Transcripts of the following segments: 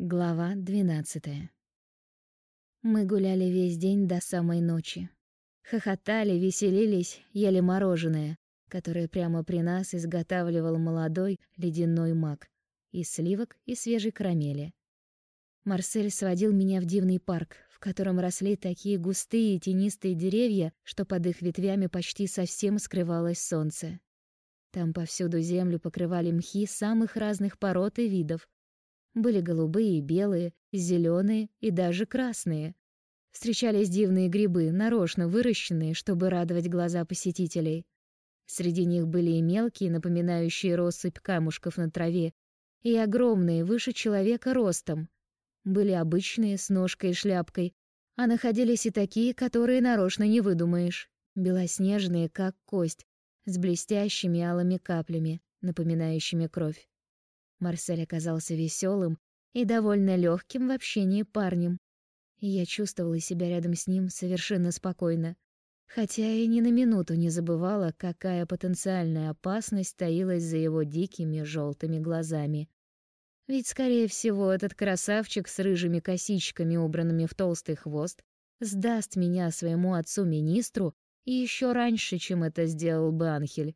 Глава 12. Мы гуляли весь день до самой ночи. Хохотали, веселились, ели мороженое, которое прямо при нас изготавливал молодой ледяной маг из сливок и свежей карамели. Марсель сводил меня в дивный парк, в котором росли такие густые и тенистые деревья, что под их ветвями почти совсем скрывалось солнце. Там повсюду землю покрывали мхи самых разных пород и видов, были голубые, белые, зеленые и даже красные. Встречались дивные грибы, нарочно выращенные, чтобы радовать глаза посетителей. Среди них были и мелкие, напоминающие россыпь камушков на траве, и огромные, выше человека ростом. Были обычные, с ножкой и шляпкой, а находились и такие, которые нарочно не выдумаешь. Белоснежные, как кость, с блестящими алыми каплями, напоминающими кровь. Марсель оказался веселым и довольно легким в общении парнем. Я чувствовала себя рядом с ним совершенно спокойно, хотя и ни на минуту не забывала, какая потенциальная опасность таилась за его дикими желтыми глазами. Ведь, скорее всего, этот красавчик с рыжими косичками, убранными в толстый хвост, сдаст меня своему отцу-министру еще раньше, чем это сделал бы Анхель.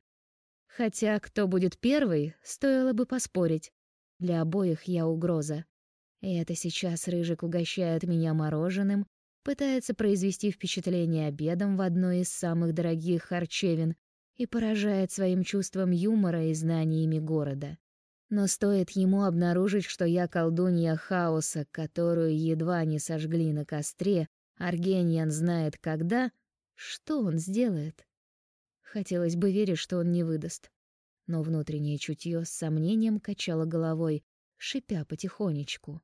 Хотя кто будет первый, стоило бы поспорить. Для обоих я угроза. И это сейчас Рыжик угощает меня мороженым, пытается произвести впечатление обедом в одной из самых дорогих харчевин и поражает своим чувством юмора и знаниями города. Но стоит ему обнаружить, что я колдунья хаоса, которую едва не сожгли на костре, Аргениан знает когда, что он сделает? Хотелось бы верить, что он не выдаст. Но внутреннее чутье с сомнением качало головой, шипя потихонечку.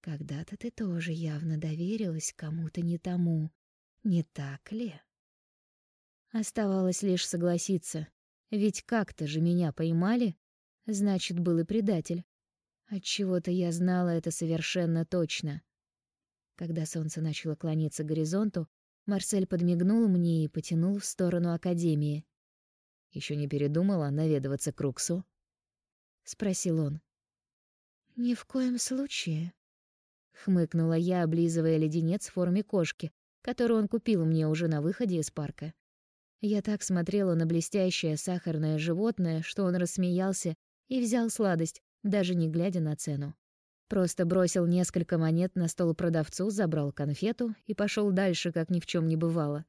Когда-то ты тоже явно доверилась кому-то не тому, не так ли? Оставалось лишь согласиться, ведь как-то же меня поймали, значит, был и предатель. Отчего-то я знала это совершенно точно. Когда солнце начало клониться к горизонту, Марсель подмигнул мне и потянул в сторону академии. Еще не передумала наведываться к Руксу? спросил он. Ни в коем случае, хмыкнула я, облизывая леденец в форме кошки, который он купил мне уже на выходе из парка. Я так смотрела на блестящее сахарное животное, что он рассмеялся и взял сладость, даже не глядя на цену. Просто бросил несколько монет на стол продавцу, забрал конфету и пошел дальше, как ни в чем не бывало.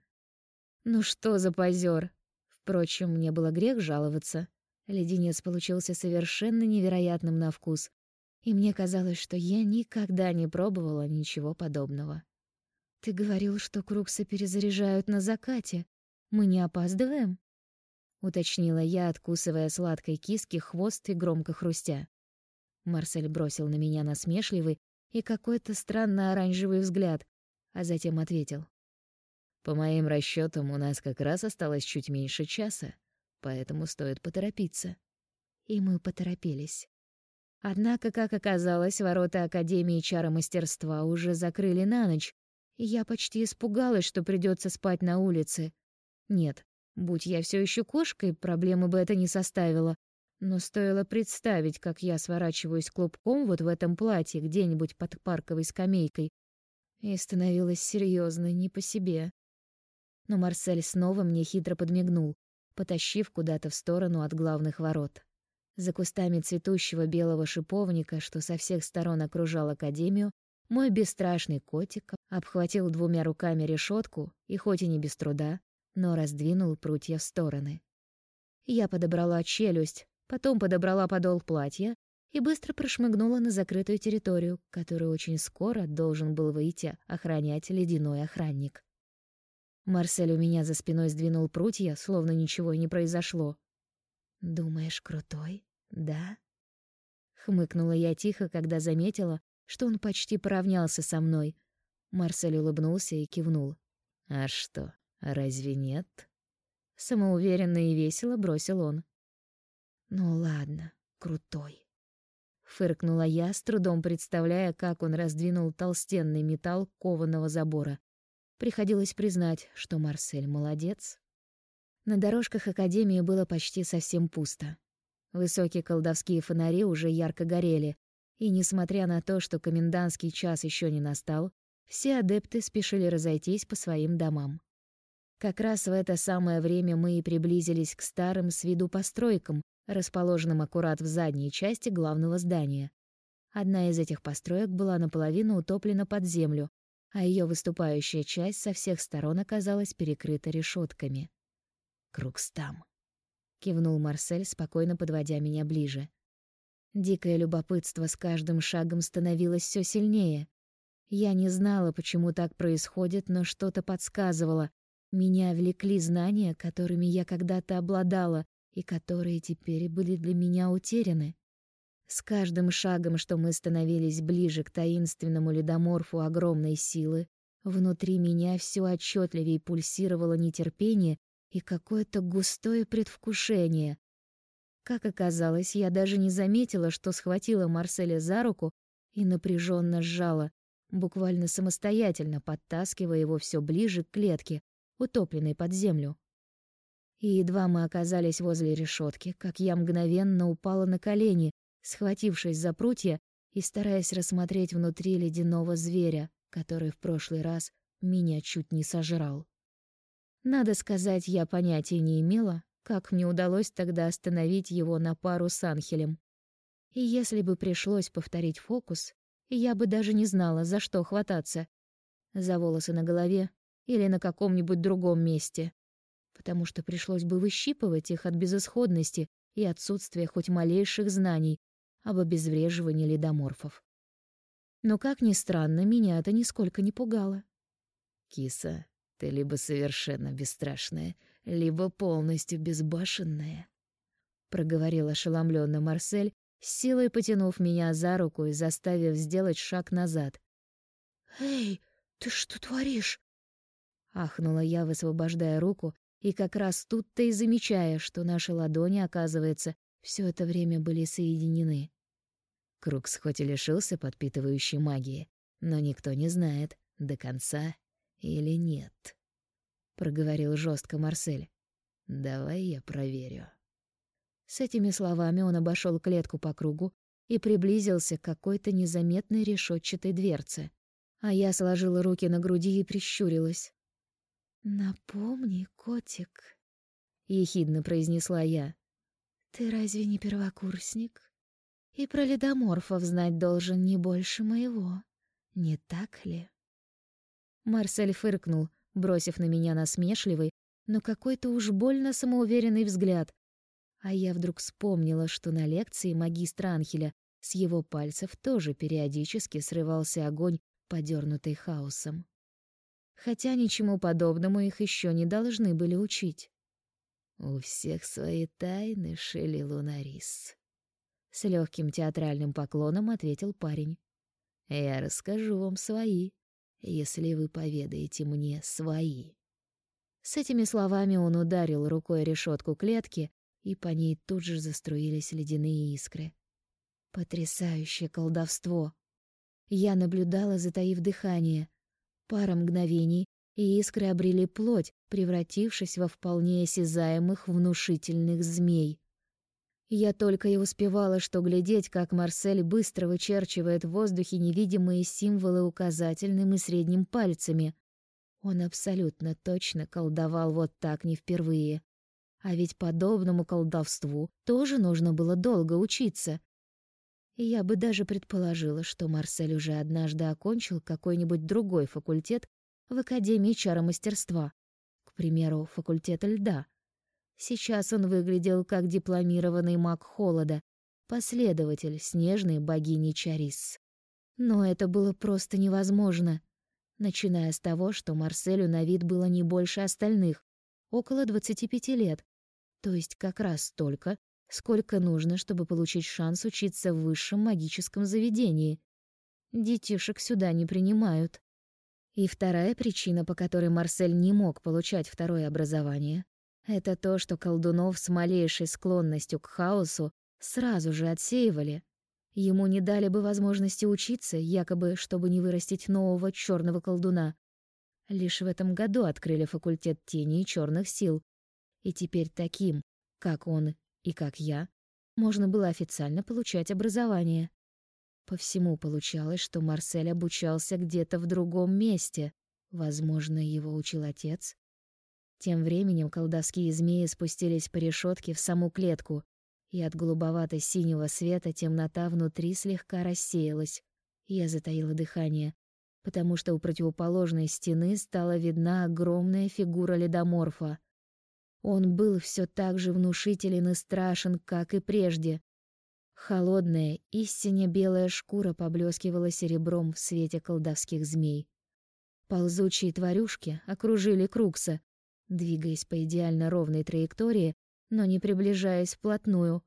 Ну что за позер! Впрочем, мне было грех жаловаться. Леденец получился совершенно невероятным на вкус, и мне казалось, что я никогда не пробовала ничего подобного. Ты говорил, что круксы перезаряжают на закате. Мы не опаздываем? уточнила я, откусывая сладкой киски хвост и громко хрустя. Марсель бросил на меня насмешливый и какой-то странно оранжевый взгляд, а затем ответил: "По моим расчетам, у нас как раз осталось чуть меньше часа, поэтому стоит поторопиться". И мы поторопились. Однако, как оказалось, ворота Академии чара мастерства уже закрыли на ночь, и я почти испугалась, что придется спать на улице. Нет, будь я все еще кошкой, проблемы бы это не составило. Но стоило представить, как я сворачиваюсь клубком вот в этом платье где-нибудь под парковой скамейкой, и становилось серьезно не по себе. Но Марсель снова мне хитро подмигнул, потащив куда-то в сторону от главных ворот. За кустами цветущего белого шиповника, что со всех сторон окружал академию, мой бесстрашный котик обхватил двумя руками решетку и хоть и не без труда, но раздвинул прутья в стороны. Я подобрала челюсть, Потом подобрала подол платья и быстро прошмыгнула на закрытую территорию, которую очень скоро должен был выйти охранять ледяной охранник. Марсель у меня за спиной сдвинул прутья, словно ничего и не произошло. «Думаешь, крутой, да?» Хмыкнула я тихо, когда заметила, что он почти поравнялся со мной. Марсель улыбнулся и кивнул. «А что, разве нет?» Самоуверенно и весело бросил он. Ну ладно, крутой. Фыркнула я, с трудом представляя, как он раздвинул толстенный металл кованого забора. Приходилось признать, что Марсель молодец. На дорожках Академии было почти совсем пусто. Высокие колдовские фонари уже ярко горели, И несмотря на то, что комендантский час еще не настал, все адепты спешили разойтись по своим домам. Как раз в это самое время мы и приблизились к старым с виду постройкам, расположенным аккурат в задней части главного здания. Одна из этих построек была наполовину утоплена под землю, а ее выступающая часть со всех сторон оказалась перекрыта решетками. «Крукстам», — кивнул Марсель, спокойно подводя меня ближе. Дикое любопытство с каждым шагом становилось все сильнее. Я не знала, почему так происходит, но что-то подсказывало. Меня влекли знания, которыми я когда-то обладала и которые теперь были для меня утеряны. С каждым шагом, что мы становились ближе к таинственному ледоморфу огромной силы, внутри меня все отчетливее пульсировало нетерпение и какое-то густое предвкушение. Как оказалось, я даже не заметила, что схватила Марселя за руку и напряженно сжала, буквально самостоятельно подтаскивая его все ближе к клетке, утопленной под землю. И едва мы оказались возле решетки, как я мгновенно упала на колени, схватившись за прутья и стараясь рассмотреть внутри ледяного зверя, который в прошлый раз меня чуть не сожрал. Надо сказать, я понятия не имела, как мне удалось тогда остановить его на пару с Анхелем. И если бы пришлось повторить фокус, я бы даже не знала, за что хвататься. За волосы на голове или на каком-нибудь другом месте. Потому что пришлось бы выщипывать их от безысходности и отсутствия хоть малейших знаний об обезвреживании ледоморфов. Но, как ни странно, меня это нисколько не пугало. «Киса, ты либо совершенно бесстрашная, либо полностью безбашенная», — проговорил ошеломленно Марсель, с силой потянув меня за руку и заставив сделать шаг назад. «Эй, ты что творишь?» Ахнула я, высвобождая руку, и как раз тут-то и замечая, что наши ладони, оказывается, все это время были соединены. Крукс хоть и лишился подпитывающей магии, но никто не знает, до конца или нет. Проговорил жестко Марсель. «Давай я проверю». С этими словами он обошел клетку по кругу и приблизился к какой-то незаметной решетчатой дверце. А я сложила руки на груди и прищурилась. «Напомни, котик», — ехидно произнесла я. «Ты разве не первокурсник? И про ледоморфов знать должен не больше моего, не так ли?» Марсель фыркнул, бросив на меня насмешливый, но какой-то уж больно самоуверенный взгляд. А я вдруг вспомнила, что на лекции магистра Анхеля с его пальцев тоже периодически срывался огонь, подернутый хаосом. Хотя ничему подобному их еще не должны были учить. «У всех свои тайны, Шелли Лунарис», — с легким театральным поклоном ответил парень. «Я расскажу вам свои, если вы поведаете мне свои». С этими словами он ударил рукой решетку клетки, и по ней тут же заструились ледяные искры. Потрясающее колдовство! Я наблюдала, затаив дыхание. Пара мгновений, и искры обрели плоть, превратившись во вполне осязаемых внушительных змей. Я только и успевала что глядеть, как Марсель быстро вычерчивает в воздухе невидимые символы указательным и средним пальцами. Он абсолютно точно колдовал вот так не впервые. А ведь подобному колдовству тоже нужно было долго учиться. Я бы даже предположила, что Марсель уже однажды окончил какой-нибудь другой факультет в Академии чаромастерства, к примеру, факультета льда — Сейчас он выглядел как дипломированный маг холода, последователь снежной богини Чарис. Но это было просто невозможно. Начиная с того, что Марселю на вид было не больше остальных, около 25 лет, то есть как раз столько, сколько нужно, чтобы получить шанс учиться в высшем магическом заведении. Детишек сюда не принимают. И вторая причина, по которой Марсель не мог получать второе образование, это то, что колдунов с малейшей склонностью к хаосу сразу же отсеивали. Ему не дали бы возможности учиться, якобы, чтобы не вырастить нового черного колдуна. Лишь в этом году открыли факультет тени и черных сил. И теперь таким, как он и как я, можно было официально получать образование. По всему получалось, что Марсель обучался где-то в другом месте. Возможно, его учил отец. Тем временем колдовские змеи спустились по решетке в саму клетку, и от голубовато-синего света темнота внутри слегка рассеялась. Я затаила дыхание, потому что у противоположной стены стала видна огромная фигура ледоморфа. Он был все так же внушителен и страшен, как и прежде. Холодная, истинно белая шкура поблескивала серебром в свете колдовских змей. Ползучие тварюшки окружили Крукса, двигаясь по идеально ровной траектории, но не приближаясь вплотную.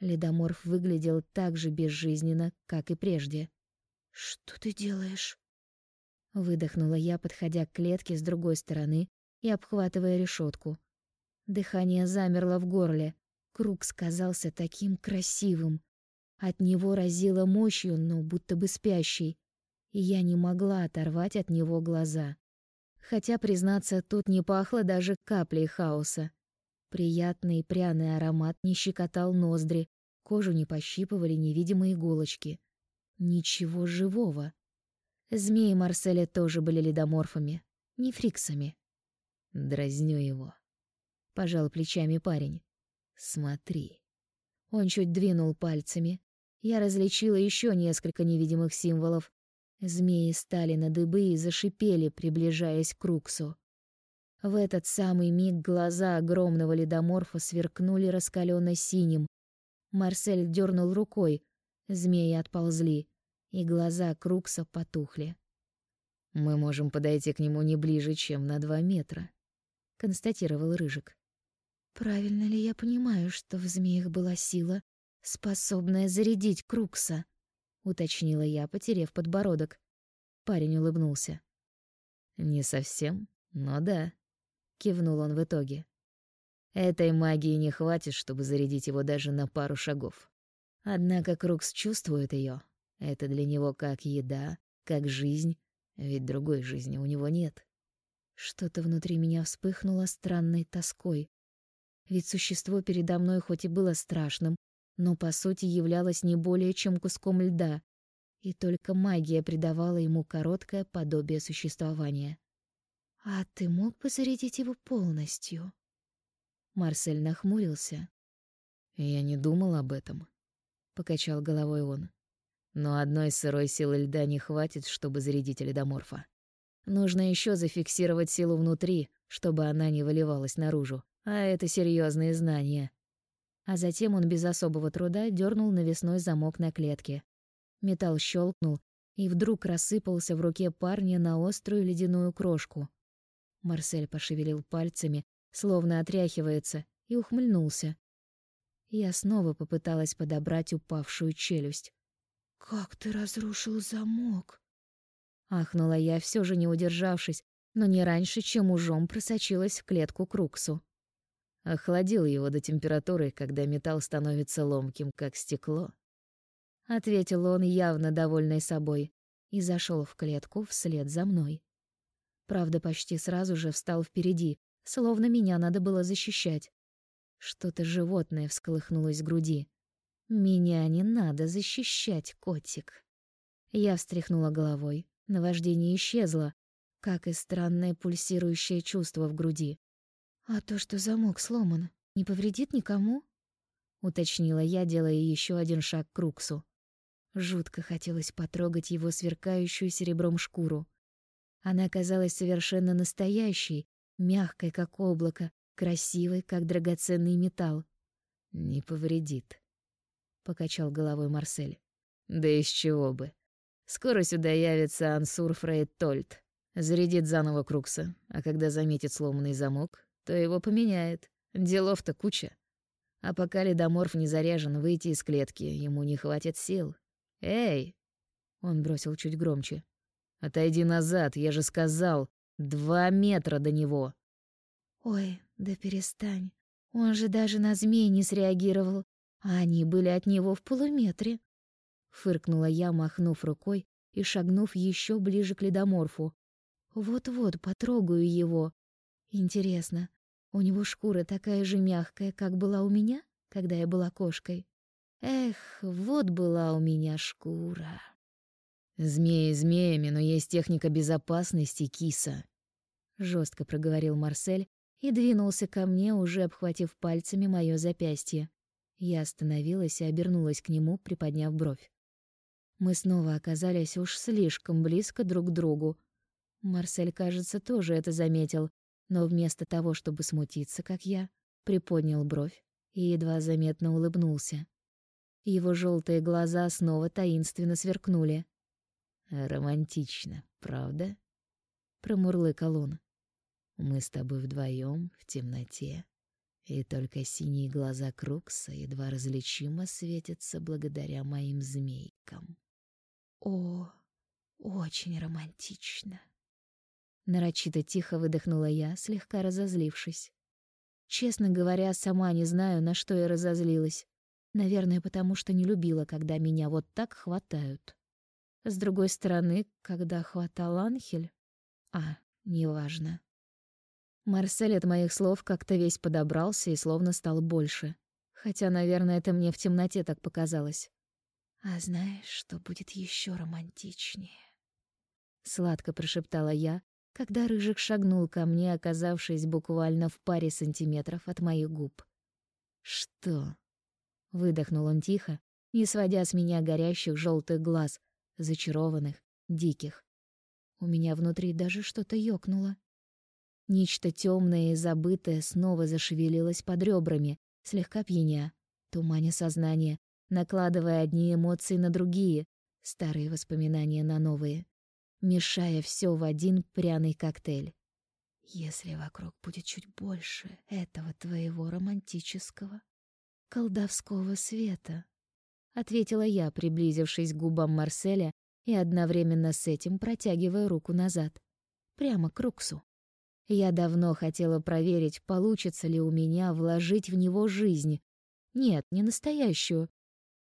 Ледоморф выглядел так же безжизненно, как и прежде. «Что ты делаешь?» Выдохнула я, подходя к клетке с другой стороны и обхватывая решетку. Дыхание замерло в горле. Круг сказался таким красивым. От него разило мощью, но будто бы спящий. И я не могла оторвать от него глаза. Хотя, признаться, тут не пахло даже каплей хаоса. Приятный пряный аромат не щекотал ноздри, кожу не пощипывали невидимые иголочки. Ничего живого. Змеи Марселя тоже были ледоморфами, не фриксами. Дразню его. Пожал плечами парень. Смотри. Он чуть двинул пальцами. Я различила еще несколько невидимых символов. Змеи стали на дыбы и зашипели, приближаясь к Руксу. В этот самый миг глаза огромного ледоморфа сверкнули раскаленно синим. Марсель дернул рукой, змеи отползли, и глаза Крукса потухли. Мы можем подойти к нему не ближе, чем на два метра, констатировал Рыжик. Правильно ли я понимаю, что в змеях была сила, способная зарядить Крукса? уточнила я, потерев подбородок. Парень улыбнулся. Не совсем, но да, кивнул он в итоге. Этой магии не хватит, чтобы зарядить его даже на пару шагов. Однако Крукс чувствует ее. Это для него как еда, как жизнь, ведь другой жизни у него нет. Что-то внутри меня вспыхнуло странной тоской. Ведь существо передо мной хоть и было страшным, но по сути являлось не более чем куском льда, и только магия придавала ему короткое подобие существования. «А ты мог бы зарядить его полностью?» Марсель нахмурился. «Я не думал об этом», — покачал головой он. «Но одной сырой силы льда не хватит, чтобы зарядить ледоморфа. Нужно еще зафиксировать силу внутри, чтобы она не выливалась наружу. А это серьезные знания. А затем он без особого труда дернул навесной замок на клетке. Металл щелкнул и вдруг рассыпался в руке парня на острую ледяную крошку. Марсель пошевелил пальцами, словно отряхивается, и ухмыльнулся. Я снова попыталась подобрать упавшую челюсть. «Как ты разрушил замок?» Ахнула я, все же не удержавшись, но не раньше, чем ужом просочилась в клетку Круксу. Охладил его до температуры, когда металл становится ломким, как стекло. Ответил он, явно довольный собой, и зашел в клетку вслед за мной. Правда, почти сразу же встал впереди, словно меня надо было защищать. Что-то животное всколыхнулось в груди. «Меня не надо защищать, котик». Я встряхнула головой. Наваждение исчезло, как и странное пульсирующее чувство в груди. «А то, что замок сломан, не повредит никому?» — уточнила я, делая еще один шаг к Руксу. Жутко хотелось потрогать его сверкающую серебром шкуру. Она казалась совершенно настоящей, мягкой, как облако, красивой, как драгоценный металл. «Не повредит», — покачал головой Марсель. «Да из чего бы. Скоро сюда явится Ансур Фрейд Тольт, зарядит заново Крукса, а когда заметит сломанный замок, то его поменяет. Делов-то куча. А пока ледоморф не заряжен, выйти из клетки ему не хватит сил. «Эй!» — он бросил чуть громче. «Отойди назад, я же сказал, два метра до него!» «Ой, да перестань. Он же даже на змей не среагировал, а они были от него в полуметре». Фыркнула я, махнув рукой и шагнув еще ближе к ледоморфу. «Вот-вот потрогаю его. Интересно, у него шкура такая же мягкая, как была у меня, когда я была кошкой. Эх, вот была у меня шкура. Змеи змеями, но есть техника безопасности, киса. Жестко проговорил Марсель и двинулся ко мне, уже обхватив пальцами моё запястье. Я остановилась и обернулась к нему, приподняв бровь. Мы снова оказались уж слишком близко друг к другу. Марсель, кажется, тоже это заметил, но вместо того, чтобы смутиться, как я, приподнял бровь и едва заметно улыбнулся. Его желтые глаза снова таинственно сверкнули. «Романтично, правда?» — промурлыкал он. «Мы с тобой вдвоем в темноте, и только синие глаза Крукса едва различимо светятся благодаря моим змейкам». «О, очень романтично!» Нарочито тихо выдохнула я, слегка разозлившись. Честно говоря, сама не знаю, на что я разозлилась. Наверное, потому что не любила, когда меня вот так хватают. С другой стороны, когда хватал Анхель... А, неважно. Марсель от моих слов как-то весь подобрался и словно стал больше. Хотя, наверное, это мне в темноте так показалось. «А знаешь, что будет еще романтичнее?» Сладко прошептала я, когда Рыжик шагнул ко мне, оказавшись буквально в паре сантиметров от моих губ. «Что?» — выдохнул он тихо, не сводя с меня горящих желтых глаз, зачарованных, диких. У меня внутри даже что-то ёкнуло. Нечто темное и забытое снова зашевелилось под ребрами, слегка пьяня, туманя сознание, накладывая одни эмоции на другие, старые воспоминания на новые мешая все в один пряный коктейль. Если вокруг будет чуть больше этого твоего романтического, колдовского света, ответила я, приблизившись к губам Марселя и одновременно с этим протягивая руку назад, прямо к Руксу. Я давно хотела проверить, получится ли у меня вложить в него жизнь. Нет, не настоящую,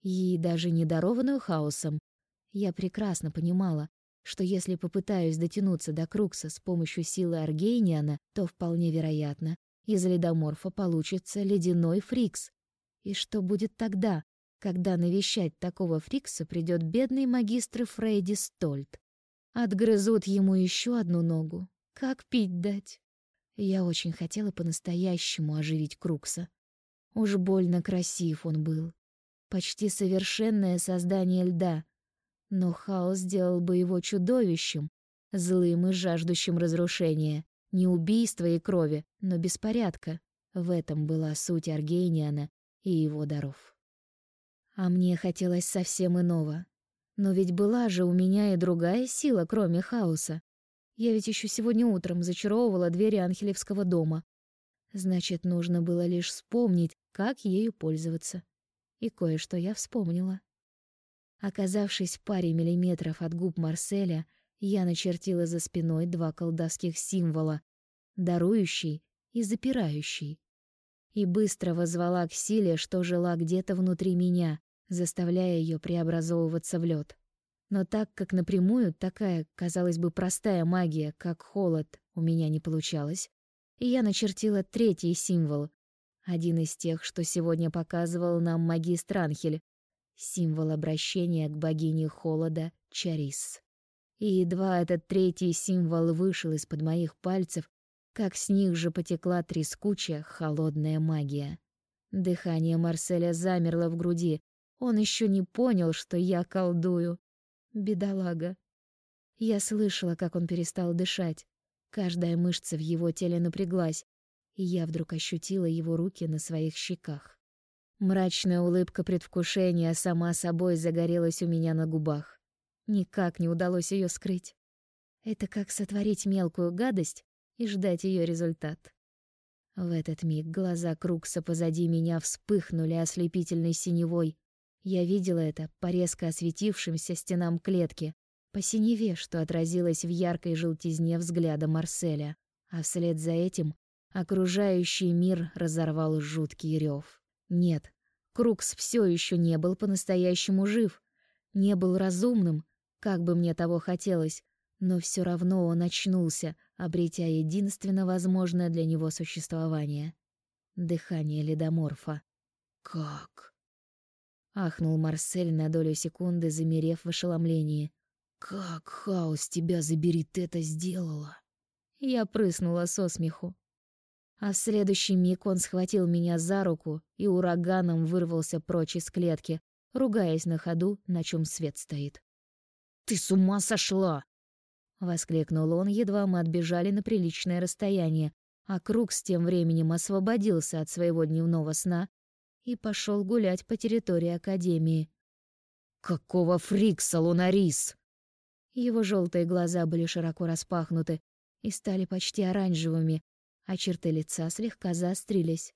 и даже не дарованную хаосом. Я прекрасно понимала, что если попытаюсь дотянуться до Крукса с помощью силы Аргейниана, то вполне вероятно, из ледоморфа получится ледяной Фрикс. И что будет тогда, когда навещать такого Фрикса придет бедный магистр Фрейди Стольт? Отгрызут ему еще одну ногу. Как пить дать? Я очень хотела по-настоящему оживить Крукса. Уж больно красив он был. Почти совершенное создание льда — но хаос сделал бы его чудовищем, злым и жаждущим разрушения, не убийства и крови, но беспорядка. В этом была суть Аргениана и его даров. А мне хотелось совсем иного. Но ведь была же у меня и другая сила, кроме хаоса. Я ведь еще сегодня утром зачаровывала двери Анхелевского дома. Значит, нужно было лишь вспомнить, как ею пользоваться. И кое-что я вспомнила. Оказавшись в паре миллиметров от губ Марселя, я начертила за спиной два колдовских символа — дарующий и запирающий. И быстро возвала к силе, что жила где-то внутри меня, заставляя ее преобразовываться в лед. Но так как напрямую такая, казалось бы, простая магия, как холод, у меня не получалось, и я начертила третий символ, один из тех, что сегодня показывал нам магистр Анхель, символ обращения к богине холода Чарис. И едва этот третий символ вышел из-под моих пальцев, как с них же потекла трескучая холодная магия. Дыхание Марселя замерло в груди. Он еще не понял, что я колдую. Бедолага. Я слышала, как он перестал дышать. Каждая мышца в его теле напряглась, и я вдруг ощутила его руки на своих щеках. Мрачная улыбка предвкушения сама собой загорелась у меня на губах. Никак не удалось ее скрыть. Это как сотворить мелкую гадость и ждать ее результат. В этот миг глаза Крукса позади меня вспыхнули ослепительной синевой. Я видела это по резко осветившимся стенам клетки, по синеве, что отразилось в яркой желтизне взгляда Марселя, а вслед за этим окружающий мир разорвал жуткий рев. Нет, Крукс все еще не был по-настоящему жив, не был разумным, как бы мне того хотелось, но все равно он очнулся, обретя единственно возможное для него существование — дыхание ледоморфа. «Как?» ахнул Марсель на долю секунды, замерев в ошеломлении. Как хаос тебя забери ты это сделала? Я прыснула со смеху. А в следующий миг он схватил меня за руку и ураганом вырвался прочь из клетки, ругаясь на ходу, на чем свет стоит. «Ты с ума сошла!» — воскликнул он, едва мы отбежали на приличное расстояние, а Круг с тем временем освободился от своего дневного сна и пошел гулять по территории Академии. «Какого фрикса, Лунарис?» Его желтые глаза были широко распахнуты и стали почти оранжевыми, а черты лица слегка заострились.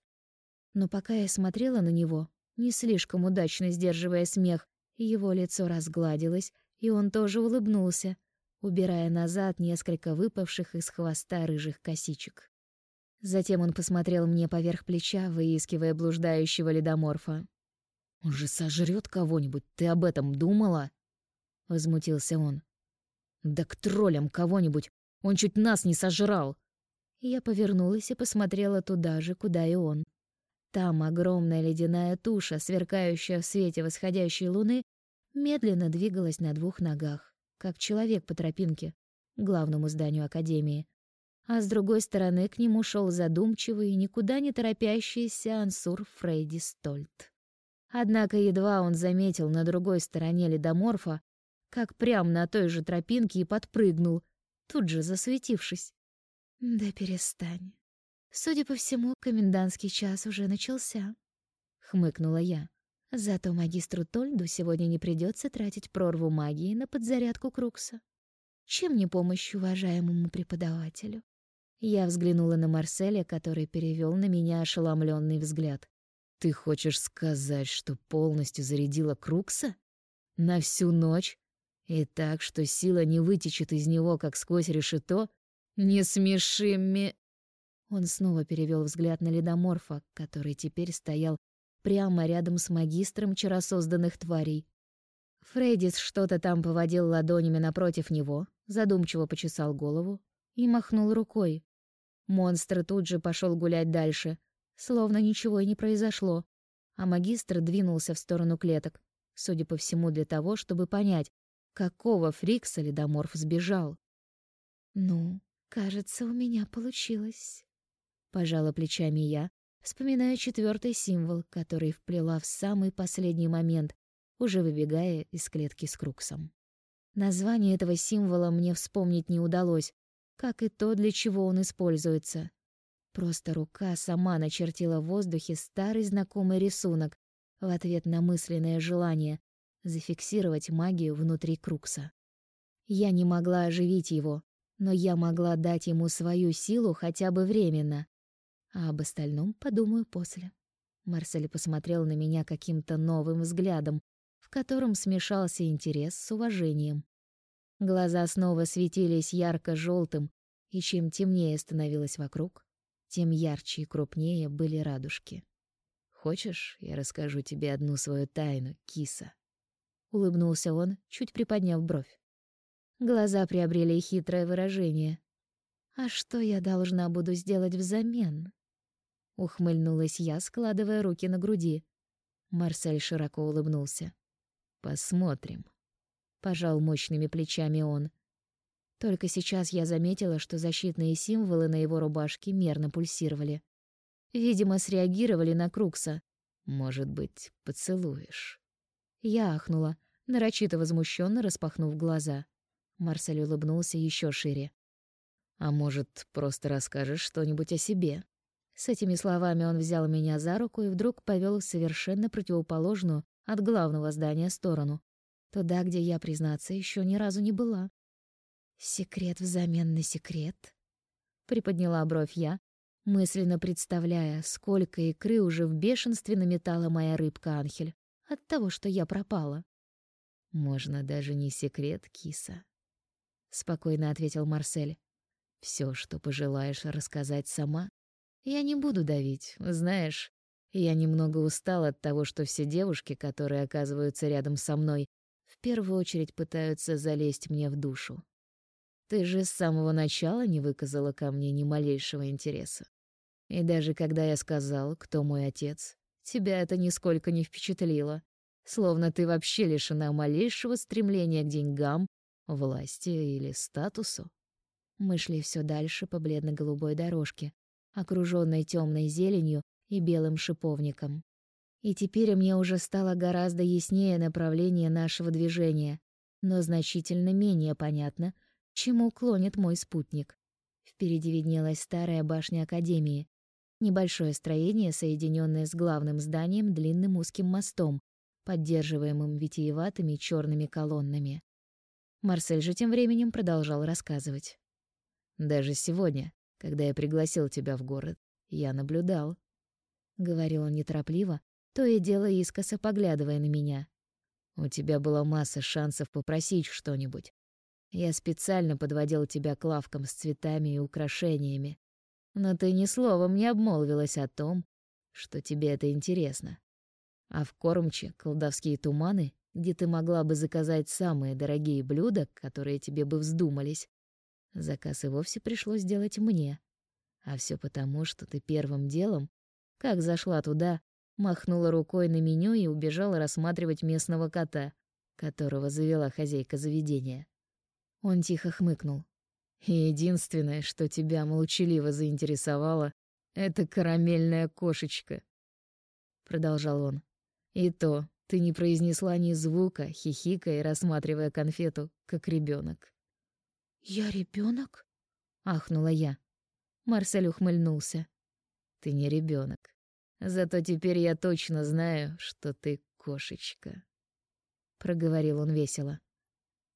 Но пока я смотрела на него, не слишком удачно сдерживая смех, его лицо разгладилось, и он тоже улыбнулся, убирая назад несколько выпавших из хвоста рыжих косичек. Затем он посмотрел мне поверх плеча, выискивая блуждающего ледоморфа. «Он же сожрет кого-нибудь, ты об этом думала?» Возмутился он. «Да к троллям кого-нибудь! Он чуть нас не сожрал!» Я повернулась и посмотрела туда же, куда и он. Там огромная ледяная туша, сверкающая в свете восходящей луны, медленно двигалась на двух ногах, как человек по тропинке, к главному зданию Академии. А с другой стороны к нему шел задумчивый и никуда не торопящийся Ансур Фрейди Стольт. Однако едва он заметил на другой стороне ледоморфа, как прямо на той же тропинке и подпрыгнул, тут же засветившись. Да перестань. Судя по всему, комендантский час уже начался, хмыкнула я. Зато магистру Тольду сегодня не придется тратить прорву магии на подзарядку Крукса. Чем не помощь уважаемому преподавателю? Я взглянула на Марселя, который перевел на меня ошеломленный взгляд. Ты хочешь сказать, что полностью зарядила Крукса? На всю ночь? И так, что сила не вытечет из него, как сквозь решето? «Не смеши мне...» Он снова перевел взгляд на ледоморфа, который теперь стоял прямо рядом с магистром чаросозданных тварей. Фрейдис что-то там поводил ладонями напротив него, задумчиво почесал голову и махнул рукой. Монстр тут же пошел гулять дальше, словно ничего и не произошло, а магистр двинулся в сторону клеток, судя по всему для того, чтобы понять, какого фрикса ледоморф сбежал. «Ну, Кажется, у меня получилось. Пожала плечами я, вспоминая четвертый символ, который вплела в самый последний момент, уже выбегая из клетки с Круксом. Название этого символа мне вспомнить не удалось, как и то, для чего он используется. Просто рука сама начертила в воздухе старый знакомый рисунок в ответ на мысленное желание зафиксировать магию внутри Крукса. Я не могла оживить его, но я могла дать ему свою силу хотя бы временно, а об остальном подумаю после. Марсель посмотрел на меня каким-то новым взглядом, в котором смешался интерес с уважением. Глаза снова светились ярко желтым и чем темнее становилось вокруг, тем ярче и крупнее были радужки. «Хочешь, я расскажу тебе одну свою тайну, киса?» Улыбнулся он, чуть приподняв бровь. Глаза приобрели хитрое выражение. «А что я должна буду сделать взамен?» Ухмыльнулась я, складывая руки на груди. Марсель широко улыбнулся. «Посмотрим», — пожал мощными плечами он. Только сейчас я заметила, что защитные символы на его рубашке мерно пульсировали. Видимо, среагировали на Крукса. «Может быть, поцелуешь?» Я ахнула, нарочито возмущенно распахнув глаза. Марсель улыбнулся еще шире. А может, просто расскажешь что-нибудь о себе? С этими словами он взял меня за руку и вдруг повел в совершенно противоположную от главного здания сторону, туда, где я, признаться, еще ни разу не была. Секрет взамен на секрет, приподняла бровь я, мысленно представляя, сколько икры уже в бешенстве наметала моя рыбка Анхель от того, что я пропала. Можно даже не секрет, киса, спокойно ответил Марсель. Все, что пожелаешь рассказать сама, я не буду давить. Знаешь, я немного устал от того, что все девушки, которые оказываются рядом со мной, в первую очередь пытаются залезть мне в душу. Ты же с самого начала не выказала ко мне ни малейшего интереса. И даже когда я сказал, кто мой отец, тебя это нисколько не впечатлило. словно ты вообще лишена малейшего стремления к деньгам, власти или статусу. Мы шли все дальше по бледно-голубой дорожке, окруженной темной зеленью и белым шиповником. И теперь мне уже стало гораздо яснее направление нашего движения, но значительно менее понятно, чему клонит мой спутник. Впереди виднелась старая башня Академии, небольшое строение, соединенное с главным зданием длинным узким мостом, поддерживаемым витиеватыми черными колоннами. Марсель же тем временем продолжал рассказывать. «Даже сегодня, когда я пригласил тебя в город, я наблюдал», — говорил он неторопливо, то и дело искоса поглядывая на меня. «У тебя была масса шансов попросить что-нибудь. Я специально подводил тебя к лавкам с цветами и украшениями, но ты ни словом не обмолвилась о том, что тебе это интересно. А в кормче колдовские туманы, где ты могла бы заказать самые дорогие блюда, которые тебе бы вздумались, заказ и вовсе пришлось сделать мне. А все потому, что ты первым делом, как зашла туда, махнула рукой на меню и убежала рассматривать местного кота, которого завела хозяйка заведения. Он тихо хмыкнул. единственное, что тебя молчаливо заинтересовало, это карамельная кошечка, продолжал он. И то ты не произнесла ни звука, хихикая и рассматривая конфету, как ребенок. Я ребенок? ахнула я. Марсель ухмыльнулся. Ты не ребенок. Зато теперь я точно знаю, что ты кошечка, проговорил он весело.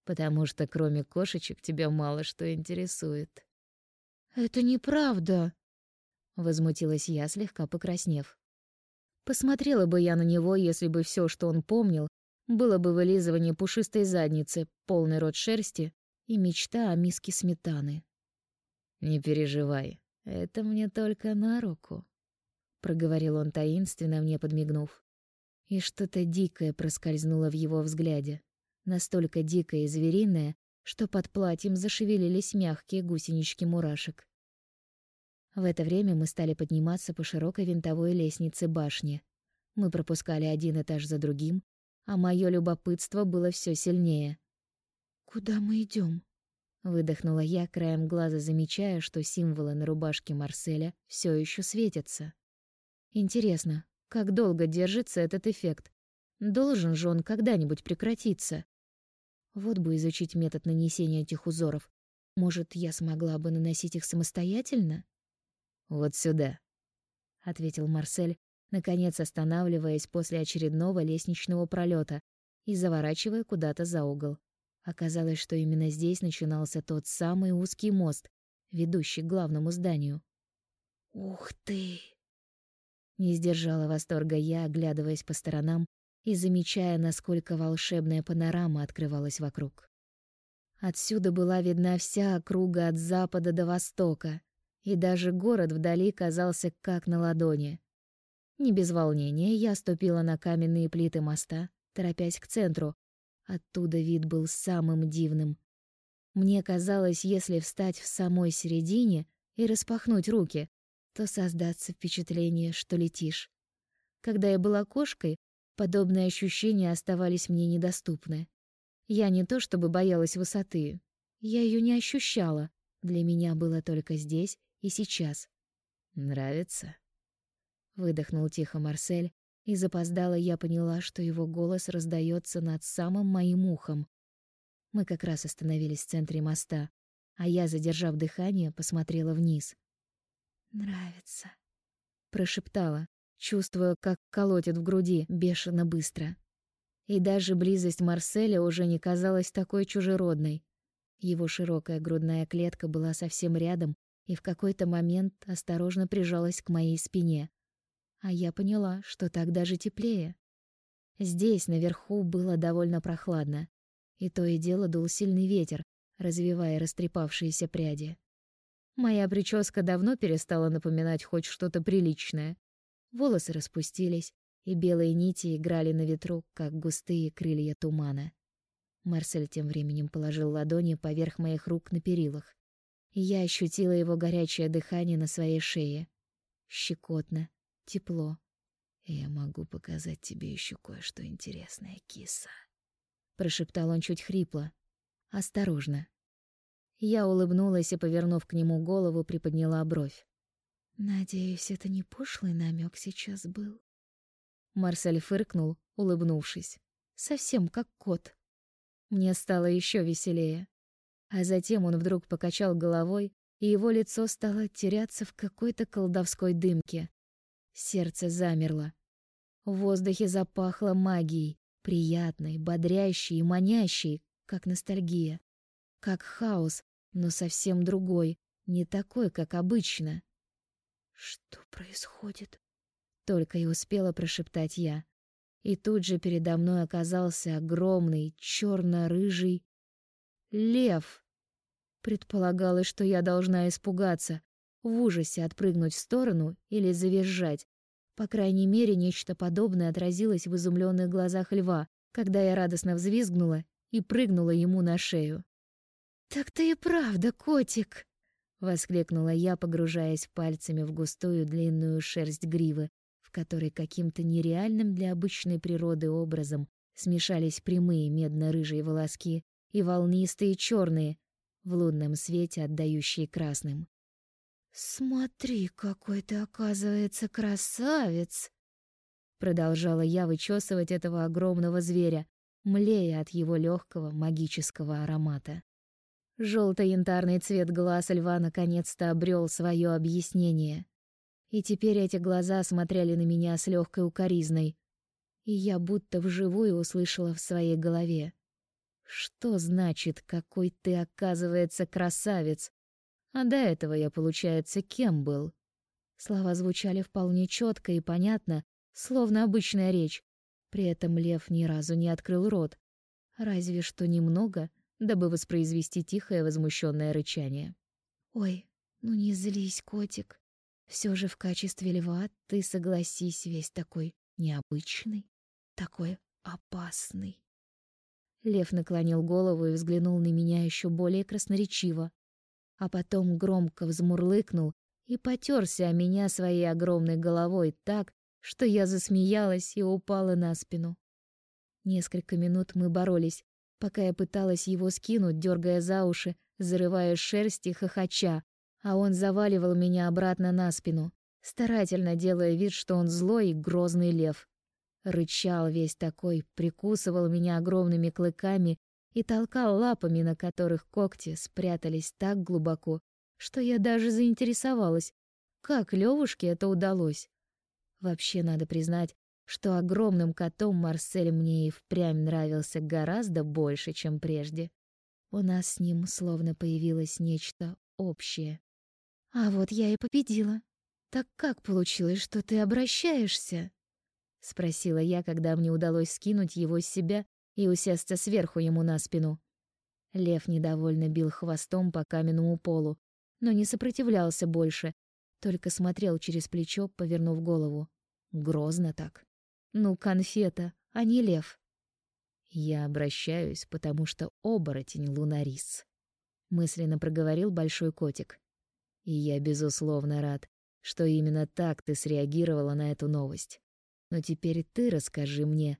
Потому что кроме кошечек тебя мало что интересует. Это неправда, возмутилась я, слегка покраснев. Посмотрела бы я на него, если бы все, что он помнил, было бы вылизывание пушистой задницы, полный рот шерсти и мечта о миске сметаны. Не переживай, это мне только на руку, проговорил он таинственно, мне подмигнув. И что-то дикое проскользнуло в его взгляде, настолько дикое и звериное, что под платьем зашевелились мягкие гусенички мурашек. В это время мы стали подниматься по широкой винтовой лестнице башни. Мы пропускали один этаж за другим, а мое любопытство было все сильнее. «Куда мы идем? выдохнула я, краем глаза замечая, что символы на рубашке Марселя все еще светятся. Интересно, как долго держится этот эффект? Должен же он когда-нибудь прекратиться? Вот бы изучить метод нанесения этих узоров. Может, я смогла бы наносить их самостоятельно? «Вот сюда», — ответил Марсель, наконец останавливаясь после очередного лестничного пролета и заворачивая куда-то за угол. Оказалось, что именно здесь начинался тот самый узкий мост, ведущий к главному зданию. «Ух ты!» Не сдержала восторга я, оглядываясь по сторонам и замечая, насколько волшебная панорама открывалась вокруг. Отсюда была видна вся округа от запада до востока, и даже город вдали казался как на ладони. Не без волнения я ступила на каменные плиты моста, торопясь к центру. Оттуда вид был самым дивным. Мне казалось, если встать в самой середине и распахнуть руки, то создаться впечатление, что летишь. Когда я была кошкой, подобные ощущения оставались мне недоступны. Я не то чтобы боялась высоты, я ее не ощущала. Для меня было только здесь и сейчас. Нравится? Выдохнул тихо Марсель, и запоздала я поняла, что его голос раздается над самым моим ухом. Мы как раз остановились в центре моста, а я, задержав дыхание, посмотрела вниз. «Нравится», — прошептала, чувствуя, как колотит в груди бешено быстро. И даже близость Марселя уже не казалась такой чужеродной. Его широкая грудная клетка была совсем рядом, и в какой-то момент осторожно прижалась к моей спине. А я поняла, что так даже теплее. Здесь, наверху, было довольно прохладно, и то и дело дул сильный ветер, развивая растрепавшиеся пряди. Моя прическа давно перестала напоминать хоть что-то приличное. Волосы распустились, и белые нити играли на ветру, как густые крылья тумана. Марсель тем временем положил ладони поверх моих рук на перилах я ощутила его горячее дыхание на своей шее. Щекотно, тепло. Я могу показать тебе еще кое-что интересное, киса. Прошептал он чуть хрипло. Осторожно. Я улыбнулась и, повернув к нему голову, приподняла бровь. Надеюсь, это не пошлый намек сейчас был. Марсель фыркнул, улыбнувшись, совсем как кот. Мне стало еще веселее. А затем он вдруг покачал головой, и его лицо стало теряться в какой-то колдовской дымке. Сердце замерло. В воздухе запахло магией, приятной, бодрящей и манящей, как ностальгия. Как хаос, но совсем другой, не такой, как обычно. «Что происходит?» Только и успела прошептать я. И тут же передо мной оказался огромный, черно рыжий лев. Предполагалось, что я должна испугаться, в ужасе отпрыгнуть в сторону или завизжать. По крайней мере, нечто подобное отразилось в изумленных глазах льва, когда я радостно взвизгнула и прыгнула ему на шею. «Так ты и правда котик!» — воскликнула я, погружаясь пальцами в густую длинную шерсть гривы, в которой каким-то нереальным для обычной природы образом смешались прямые медно-рыжие волоски и волнистые черные, в лунном свете отдающие красным. «Смотри, какой ты, оказывается, красавец!» Продолжала я вычесывать этого огромного зверя, млея от его легкого магического аромата. Желто-янтарный цвет глаз льва наконец-то обрел свое объяснение. И теперь эти глаза смотрели на меня с легкой укоризной. И я будто вживую услышала в своей голове. Что значит, какой ты, оказывается, красавец? А до этого я, получается, кем был? Слова звучали вполне четко и понятно, словно обычная речь. При этом лев ни разу не открыл рот. Разве что немного — дабы воспроизвести тихое возмущенное рычание. «Ой, ну не злись, котик. Все же в качестве льва ты согласись весь такой необычный, такой опасный». Лев наклонил голову и взглянул на меня еще более красноречиво, а потом громко взмурлыкнул и потерся о меня своей огромной головой так, что я засмеялась и упала на спину. Несколько минут мы боролись, пока я пыталась его скинуть, дергая за уши, зарывая шерсть и хохоча, а он заваливал меня обратно на спину, старательно делая вид, что он злой и грозный лев. Рычал весь такой, прикусывал меня огромными клыками и толкал лапами, на которых когти спрятались так глубоко, что я даже заинтересовалась, как Левушке это удалось. Вообще, надо признать, что огромным котом Марсель мне и впрямь нравился гораздо больше, чем прежде. У нас с ним словно появилось нечто общее. «А вот я и победила. Так как получилось, что ты обращаешься?» — спросила я, когда мне удалось скинуть его с себя и усесться сверху ему на спину. Лев недовольно бил хвостом по каменному полу, но не сопротивлялся больше, только смотрел через плечо, повернув голову. Грозно так. Ну, конфета, а не лев. Я обращаюсь, потому что оборотень лунарис. Мысленно проговорил большой котик. И я, безусловно, рад, что именно так ты среагировала на эту новость. Но теперь ты расскажи мне,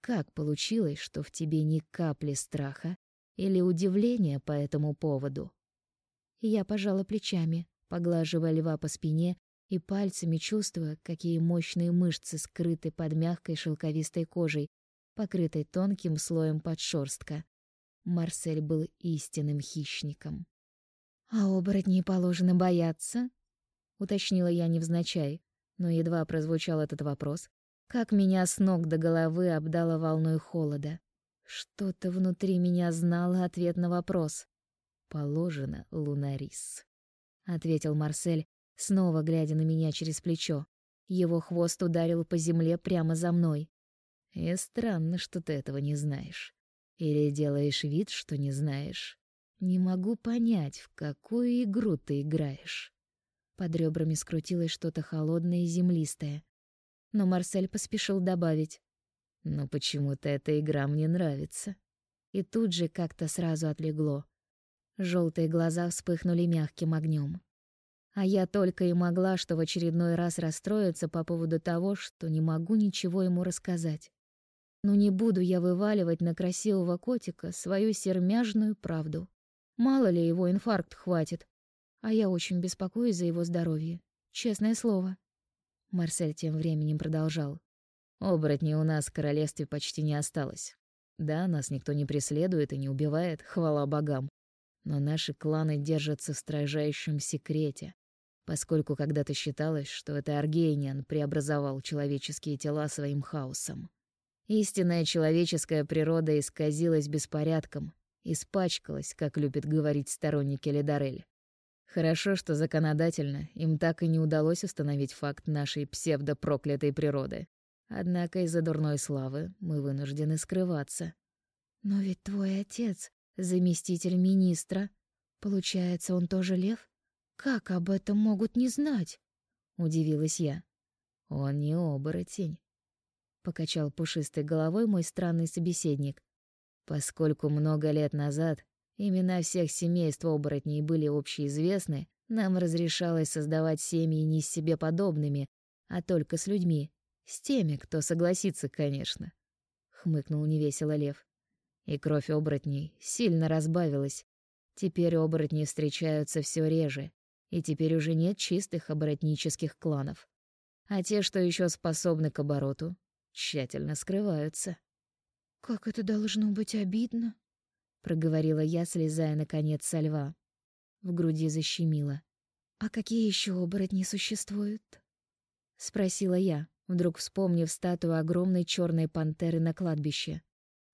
как получилось, что в тебе ни капли страха или удивления по этому поводу? Я пожала плечами, поглаживая льва по спине и пальцами чувствуя, какие мощные мышцы скрыты под мягкой шелковистой кожей, покрытой тонким слоем подшерстка. Марсель был истинным хищником. «А оборотней положено бояться?» — уточнила я невзначай, но едва прозвучал этот вопрос, как меня с ног до головы обдало волной холода. Что-то внутри меня знало ответ на вопрос. «Положено, Лунарис», — ответил Марсель, снова глядя на меня через плечо. Его хвост ударил по земле прямо за мной. И странно, что ты этого не знаешь. Или делаешь вид, что не знаешь. Не могу понять, в какую игру ты играешь. Под ребрами скрутилось что-то холодное и землистое. Но Марсель поспешил добавить: "Но почему-то эта игра мне нравится". И тут же как-то сразу отлегло. Желтые глаза вспыхнули мягким огнем. А я только и могла, что в очередной раз расстроиться по поводу того, что не могу ничего ему рассказать. Но не буду я вываливать на красивого котика свою сермяжную правду. Мало ли его инфаркт хватит. А я очень беспокоюсь за его здоровье. Честное слово. Марсель тем временем продолжал. Оборотней у нас в королевстве почти не осталось. Да, нас никто не преследует и не убивает, хвала богам. Но наши кланы держатся в строжайшем секрете поскольку когда-то считалось, что это Аргейниан преобразовал человеческие тела своим хаосом. Истинная человеческая природа исказилась беспорядком, испачкалась, как любят говорить сторонники Ледарель. Хорошо, что законодательно им так и не удалось установить факт нашей псевдопроклятой природы. Однако из-за дурной славы мы вынуждены скрываться. Но ведь твой отец — заместитель министра. Получается, он тоже лев? Как об этом могут не знать? удивилась я. Он не оборотень, покачал пушистой головой мой странный собеседник. Поскольку много лет назад имена всех семейств оборотней были общеизвестны, нам разрешалось создавать семьи не с себе подобными, а только с людьми, с теми, кто согласится, конечно, хмыкнул невесело Лев. И кровь оборотней сильно разбавилась. Теперь оборотни встречаются все реже, и теперь уже нет чистых оборотнических кланов. А те, что еще способны к обороту, тщательно скрываются. «Как это должно быть обидно!» — проговорила я, слезая, наконец, со льва. В груди защемило. «А какие еще оборотни существуют?» — спросила я, вдруг вспомнив статую огромной черной пантеры на кладбище.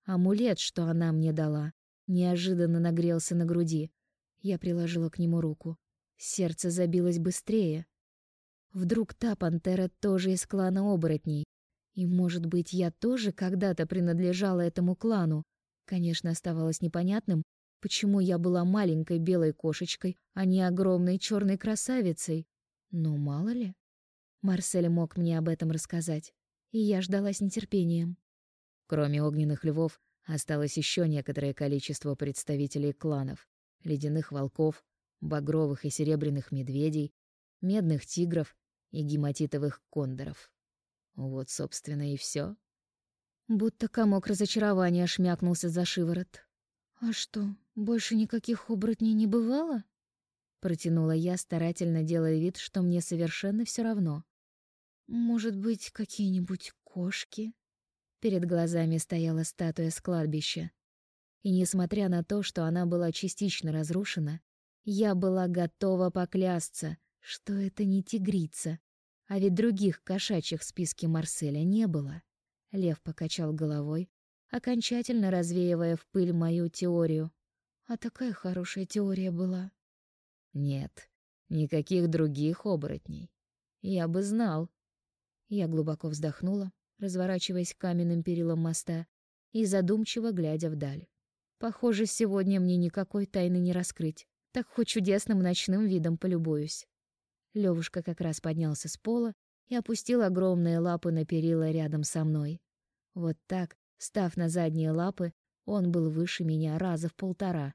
Амулет, что она мне дала, неожиданно нагрелся на груди. Я приложила к нему руку. Сердце забилось быстрее. Вдруг та пантера тоже из клана оборотней. И, может быть, я тоже когда-то принадлежала этому клану. Конечно, оставалось непонятным, почему я была маленькой белой кошечкой, а не огромной черной красавицей. Но мало ли. Марсель мог мне об этом рассказать, и я ждала с нетерпением. Кроме огненных львов, осталось еще некоторое количество представителей кланов: ледяных волков, багровых и серебряных медведей, медных тигров и гематитовых кондоров. Вот, собственно, и все. Будто комок разочарования шмякнулся за шиворот. «А что, больше никаких оборотней не бывало?» Протянула я, старательно делая вид, что мне совершенно все равно. «Может быть, какие-нибудь кошки?» Перед глазами стояла статуя с кладбища. И несмотря на то, что она была частично разрушена, я была готова поклясться, что это не тигрица, а ведь других кошачьих в списке Марселя не было. Лев покачал головой, окончательно развеивая в пыль мою теорию. А такая хорошая теория была. Нет, никаких других оборотней. Я бы знал. Я глубоко вздохнула, разворачиваясь к каменным перилам моста и задумчиво глядя вдаль. Похоже, сегодня мне никакой тайны не раскрыть. Так хоть чудесным ночным видом полюбуюсь. Левушка как раз поднялся с пола и опустил огромные лапы на перила рядом со мной. Вот так, став на задние лапы, он был выше меня раза в полтора.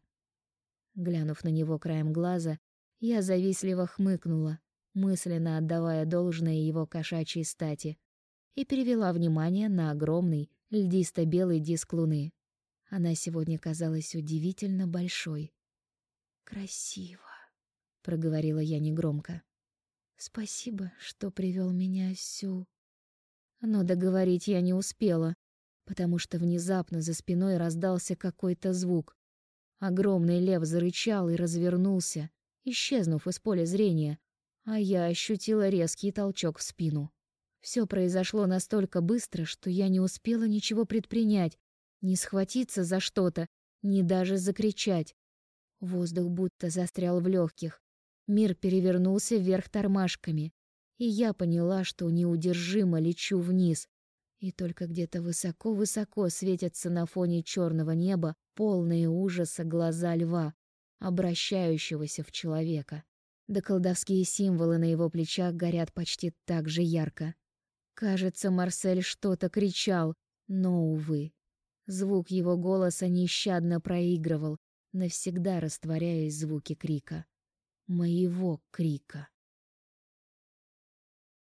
Глянув на него краем глаза, я завистливо хмыкнула, мысленно отдавая должное его кошачьей стати, и перевела внимание на огромный льдисто-белый диск луны. Она сегодня казалась удивительно большой. Красиво, проговорила я негромко. Спасибо, что привел меня сю. Но договорить я не успела, потому что внезапно за спиной раздался какой-то звук. Огромный лев зарычал и развернулся, исчезнув из поля зрения, а я ощутила резкий толчок в спину. Все произошло настолько быстро, что я не успела ничего предпринять, не схватиться за что-то, ни даже закричать. Воздух будто застрял в легких. Мир перевернулся вверх тормашками, и я поняла, что неудержимо лечу вниз. И только где-то высоко-высоко светятся на фоне черного неба полные ужаса глаза льва, обращающегося в человека. Да колдовские символы на его плечах горят почти так же ярко. Кажется, Марсель что-то кричал, но, увы. Звук его голоса нещадно проигрывал, навсегда растворяясь звуки крика. Моего крика.